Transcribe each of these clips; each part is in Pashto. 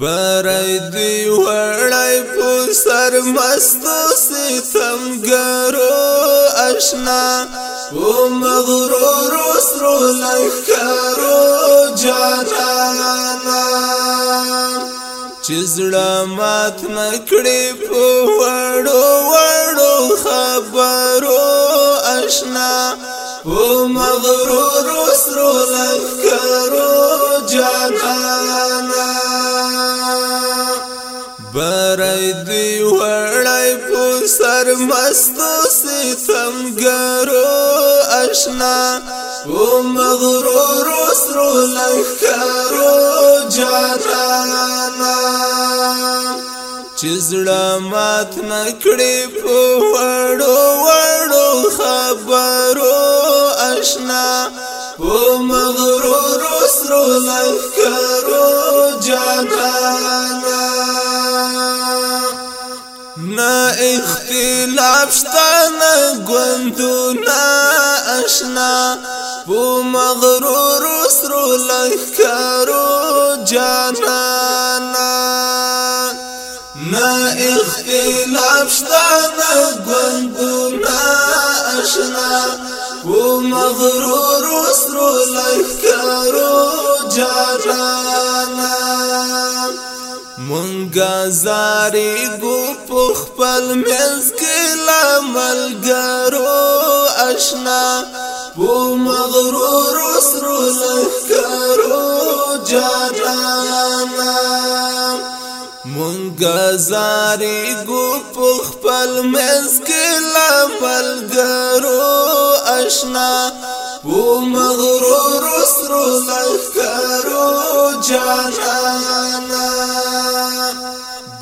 برای دی وړای په سر مستو ستم ګرو آشنا او مغرور سرو لکارو جانا چزړه مات نکړي په وړو وړو خبرو آشنا او مغرور وړای دی وړای په سر مستو ستمګرو آشنا و مغرور سرو لنکارو جانانا چزړه مات نکړې په وړو وړو خبرو آشنا و مغرور سرو لنکارو جانانا نا اختلاف ستانه نا آشنا بو مغرور اسرو لخرو جانانا نا اختلاف ستانه نا آشنا بو مغرور اسرو لخرو جانانا منګه زاري ګو په خپل مز کې لا ملګرو آشنا په مغرور سرو لکرو جانا منګه زاري ګو په خپل مز کې لا ملګرو آشنا و مغرور سرو لخکرو جانانا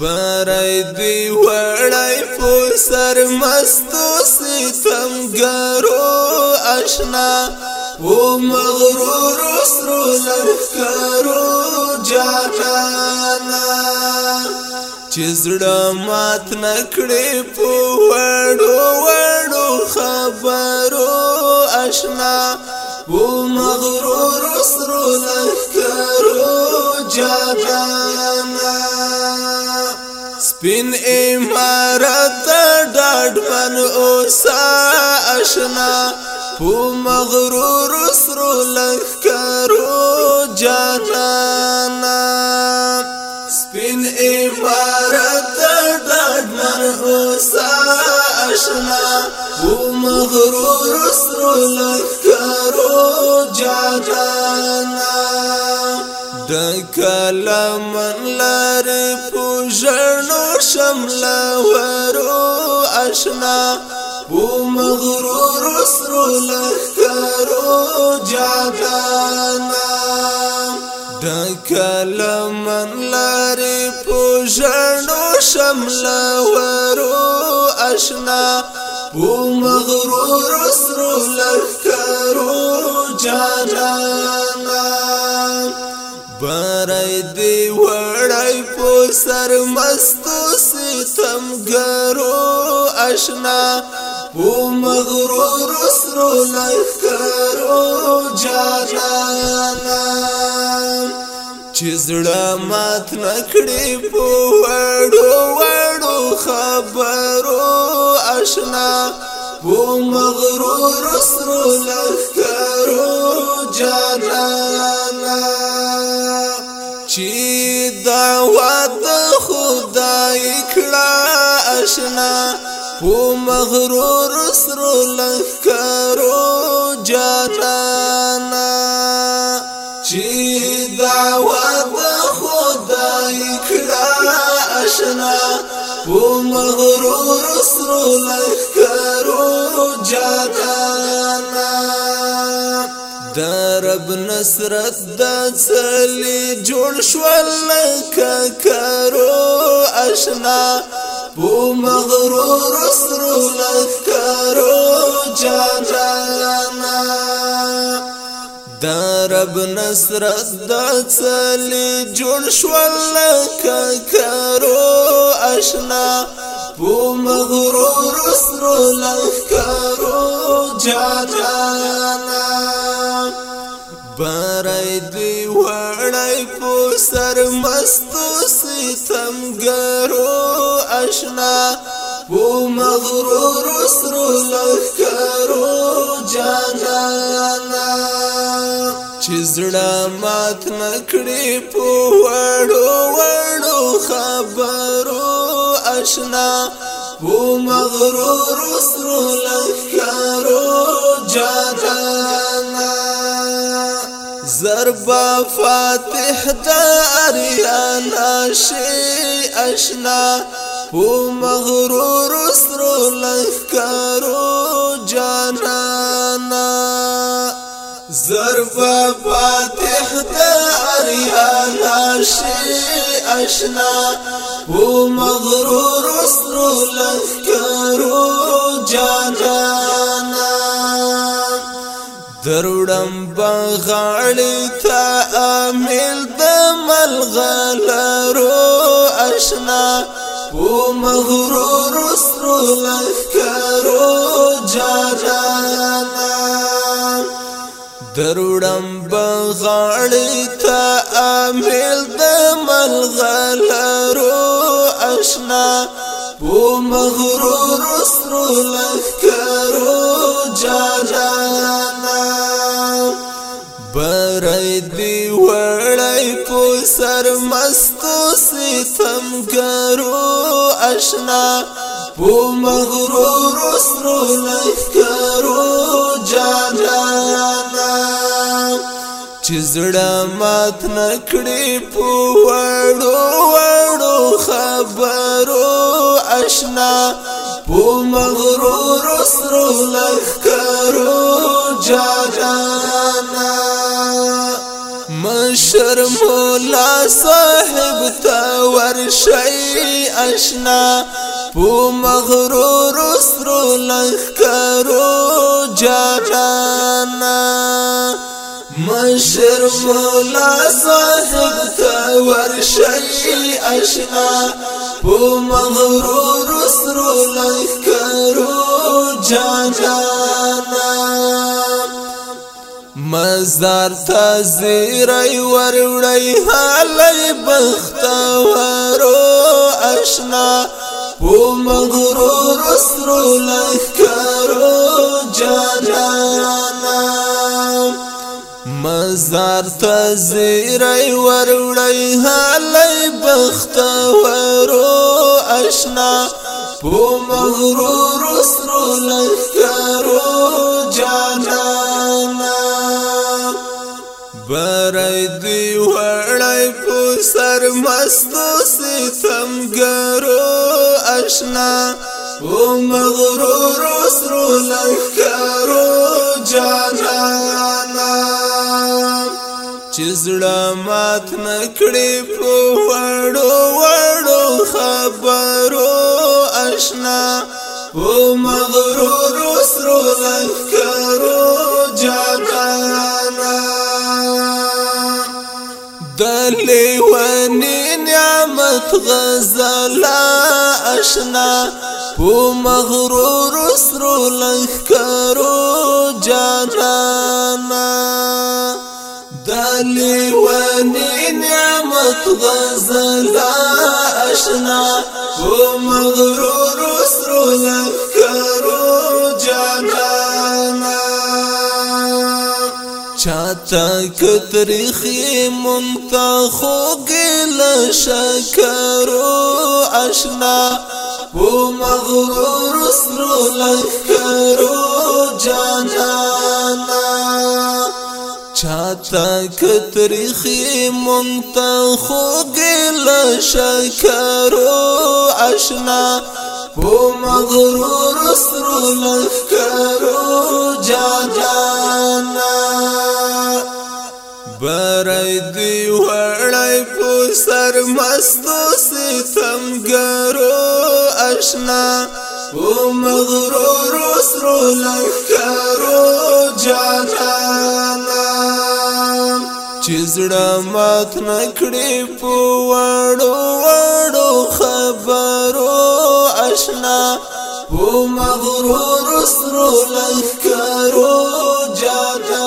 برای دی وړای په سر مستو ستمګرو آشنا و مغرور سرو لخکرو جانانا چې زړه مات نکړې په وړو وړو خبرو آشنا بو مغرور سرو لخکرو جادانا سپین امارت ڈاڈ من اوسا آشنا بو مغرور سرو لخکرو جادانا و مغرور سر لکرو جانا د کلمن لار پوجنو شمل ورو اشنا و سر لکرو جانا د کلمن لار پوجنو شمل ورو اشنا او مغرور سرو لخکرو جانانا برای دی وړای په سر مستو ستم ګرو اشنا او مغرور سرو لخکرو جانانا چې زړه مات نکړې په وړو وړو خبر آشنا و مغرور سرو لخکرو جانانا چی دعوت خدای کړه آشنا و مغرور سرو لخکرو لخکرو جاتانا دا رب نصرت دا چلی جوړ شول لکه کرو اشنا بو مغرور سرو لخکرو جاتانا دا رب نصرت دا چلی جوړ شول لکه کرو اشنا پو مغرور سرو لخکرو جادانا برای دی وړی پو سر مستو ستمګرو اشنا پو مغرور سرو لخکرو جادانا چې زړه مات نکړي په وړو وړو خبرو آشنا و مغرور سرو لخکارو جادانا زربا فاتح يا ناشي اشنا و مغرور سرو لخکارو جانانا زربا فاتح يا ناشي اشنا و مغرور الأفكار جانانا درودم بغالي تأمل دم الغلر اشنا ومغرور مغرور الأفكار جانانا درودم بغالي تأمل دم الغلر ملغلرو آشنا بو مغرور سرو لخکرو جاجانا برای دی وړی په سر مستو ستم کرو آشنا بو مغرور سرو لخکرو جاجانا چې زړه مات نکړي په وړو وړو خبرو آشنا په مغرور سرو لخرو جاجانا مشر مولا صاحب تا ورشي آشنا په مغرور سرو لخرو جاجانا شر مولا صاحب تا ورشي اشنا بو مغرور سر لکرو جانا مزار تا زیرای وروړی حالای بختوارو اشنا په مغرور سرو لکرو جانا مزار ته زیری وروړی حالی بختورو اشنا پو مغرور سرو لخکرو جانانا برای دی وړی په سر مستو ستمګرو اشنا پو مغرور سرو لخکرو جانانا چې زړه مات نکړي په وړو وړو خبرو آشنا په مغرور سرو لنکرو جانانا دلی ونی نعمت غزلا آشنا په مغرور سرو لنکرو جانانا لیوانی نعمت غزلا اشنا و مغرور سرو لکرو جانانا چاہتا کتریخی منتا خوگی اشنا و مغرور سرو لکرو تا کتریخی منتا خوگی لشکرو اشنا پو مغرور سرو لخکرو جا جانا برای دی وړای په سر مستو ستمګرو اشنا په مغرور سرو لخرو جانانا چې زړه مات نکړې په وړو وړو خبرو آشنا په مغرور سرو لخرو جانا